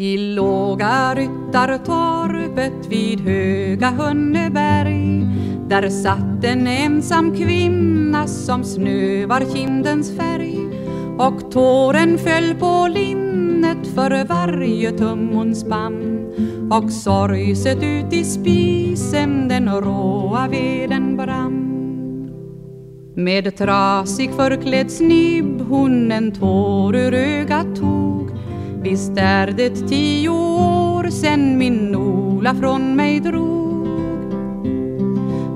I låga ryttartorpet vid Höga Hunneberg Där satt en ensam kvinna som snö var kindens färg och tåren föll på linnet för varje tum hon spann och sorgset ut i spisen den råa veden brann. Med trasig förklädd snibb hon en tår ur ögat tog Visst är det tio år sen min Ola från mig drog.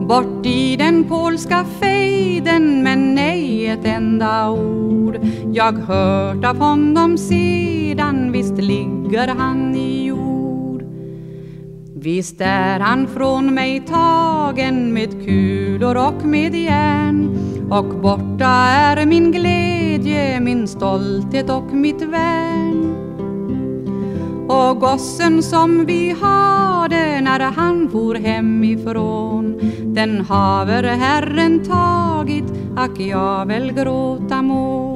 Bort i den polska fejden men nej ett enda ord. Jag hört av honom sedan, visst ligger han i jord. Visst är han från mig tagen med kulor och med järn. Och borta är min glädje, min stolthet och mitt värn och gossen som vi hade när han for hemifrån. Den haver Herren tagit, ack jag väl gråta må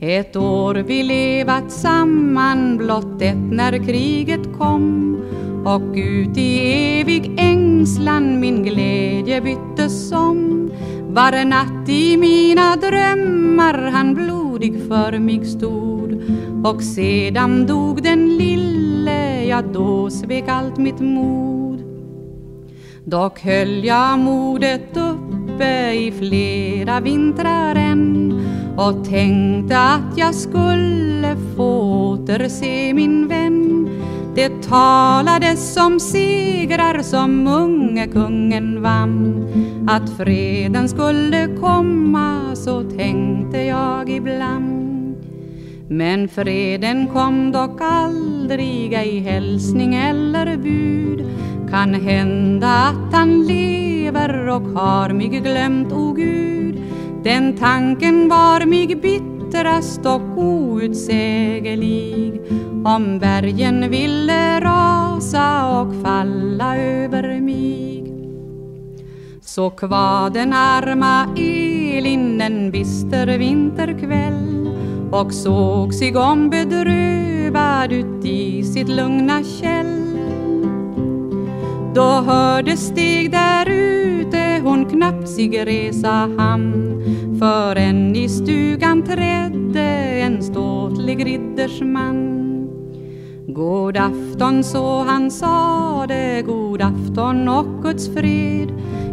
Ett år vi levat samman, blott ett när kriget kom. Och ut i evig ängslan min glädje byttes om var natt i mina drömmar han blodig för mig stod och sedan dog den lille, ja då svek allt mitt mod. Dock höll jag modet uppe i flera vintrar än och tänkte att jag skulle få återse min vän. Det talades om segrar som unge kungen vann att freden skulle komma, så tänkte jag ibland. Men freden kom dock aldrig, ej hälsning eller bud. Kan hända att han lever och har mig glömt, o Gud. Den tanken var mig bittrast och outsägelig om bergen ville rasa och falla över mig. Så kvar den arma Elin en bister vinterkväll och såg sig om bedrövad ut i sitt lugna käll. Då hörde steg där ute hon knappt sig resa hamn förrän i stugan trädde en ståtlig riddersman. God afton så han sade, god afton och Guds fred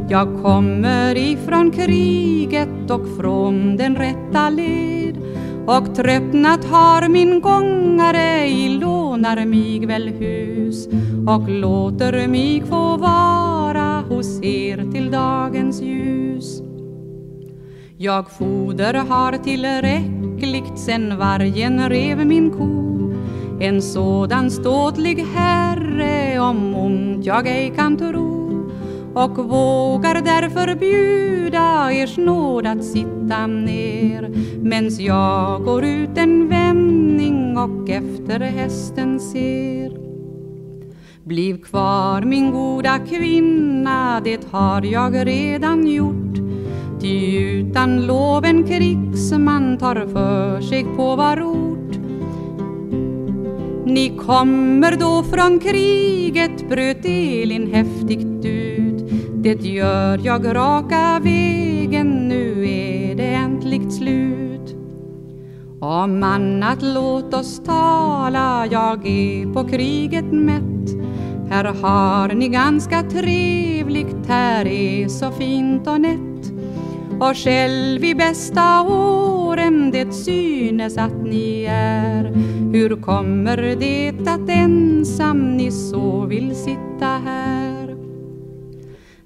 jag kommer ifrån kriget och från den rätta led. Och tröttnat har min gångare i lånar mig väl hus. Och låter mig få vara hos er till dagens ljus. Jag foder har tillräckligt sen vargen rev min ko en sådan ståtlig herre om ont jag ej kan tro och vågar därför bjuda ers nåd att sitta ner mens jag går ut en vändning och efter hästen ser. Bliv kvar min goda kvinna, det har jag redan gjort. Ty utan lov en krigsman tar för sig på var ord ni kommer då från kriget, bröt Elin häftigt ut det gör jag raka vägen, nu är det äntligt slut. Om annat låt oss tala, jag är på kriget mätt. Här har ni ganska trevligt, här är så fint och nätt. Och själv i bästa åren det synes att ni är. Hur kommer det att ensam ni så vill sitta här?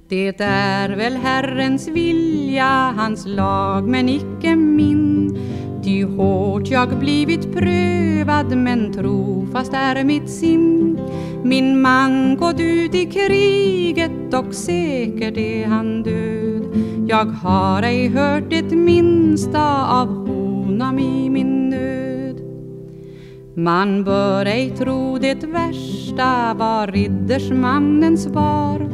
Det är väl Herrens vilja, hans lag, men icke min. Ty hårt jag blivit prövad, men trofast är mitt sinn. Min man gått ut i kriget och säkert är han död. Jag har ej hört det minsta av honom i min. Man bör ej tro det värsta var riddersmannens var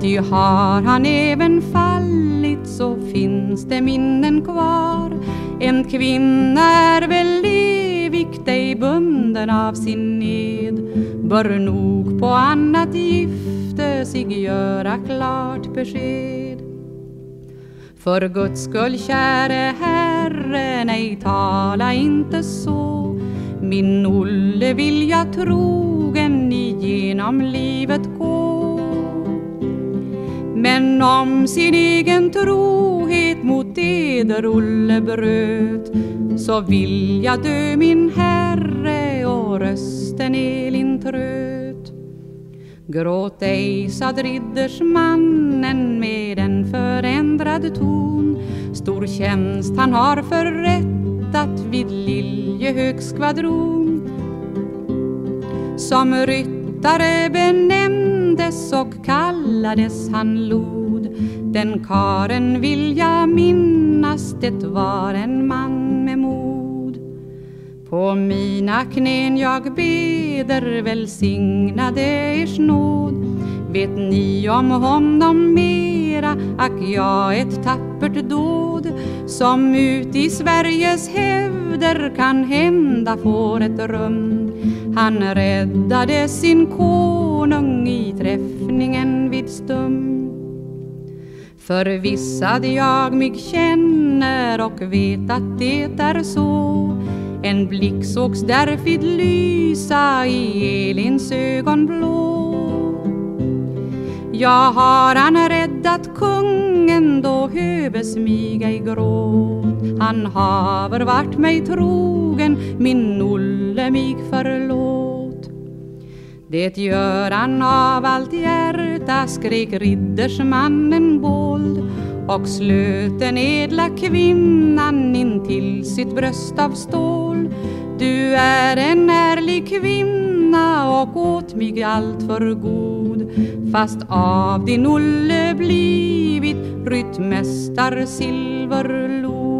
Ty har han även fallit så finns det minnen kvar En kvinna är väl evigt ej bunden av sin ned bör nog på annat gifte sig göra klart besked. För Guds skull, käre Herre, nej tala inte så. Min Olle vill jag trogen igenom livet gå. Men om sin egen trohet mot eder Olle bröt så vill jag dö min Herre och rösten Elin tröt. Gråt ej, sade riddersmannen med en förändrad ton. Stor tjänst han har förrättat vid Liljehögs skvadron. Som ryttare benämndes och kallades han Lod. Den karen vill jag minnas, det var en man med mod. På mina knän jag beder välsignade ers nåd. Vet ni om honom mera, ack ja, ett tappert dåd som ut i Sveriges hävder kan hända får ett rum. Han räddade sin konung i träffningen vid Stum. Förvissad jag mig känner och vet att det är så En blick sågs därvid lysa i Elins ögon blå Ja, har han räddat kungen då höves mig ej gråt. Han haver vart mig trogen, min Olle mig förlåt. Det gör han av allt hjärta, skrek riddersmannen bold och slöt den edla kvinnan in till sitt bröst av stål. Du är en ärlig kvinna och åt mig allt för god fast av din Olle blivit ryttmästar silverlod